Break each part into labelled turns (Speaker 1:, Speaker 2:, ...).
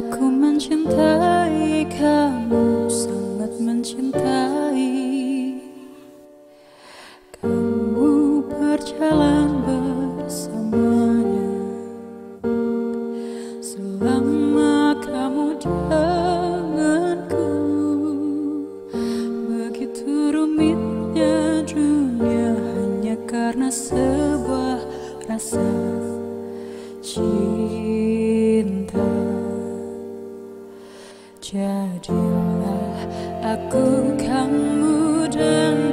Speaker 1: Aku mencintai kamu, sangat mencintai. Kamu berjalan bersamanya. Selama kamu denganku Begitu rumitnya dunia Hanya karena Jadilah aku kamu dan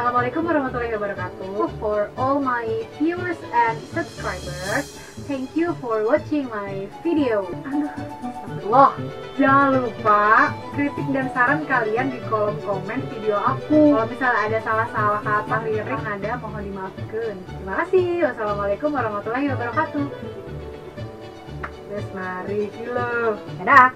Speaker 2: Assalamualaikum warahmatullahi wabarakatuh. For all my viewers and subscribers Thank you for watching my video. Aduh, astagfirullah. Jangan lupa kritik dan saran kalian di kolom komen video aku. Kalau misalnya ada salah-salah kata lirik nada mohon dimaafkan. Terima kasih. Wassalamualaikum warahmatullahi wabarakatuh. Terus mari kilo Dadah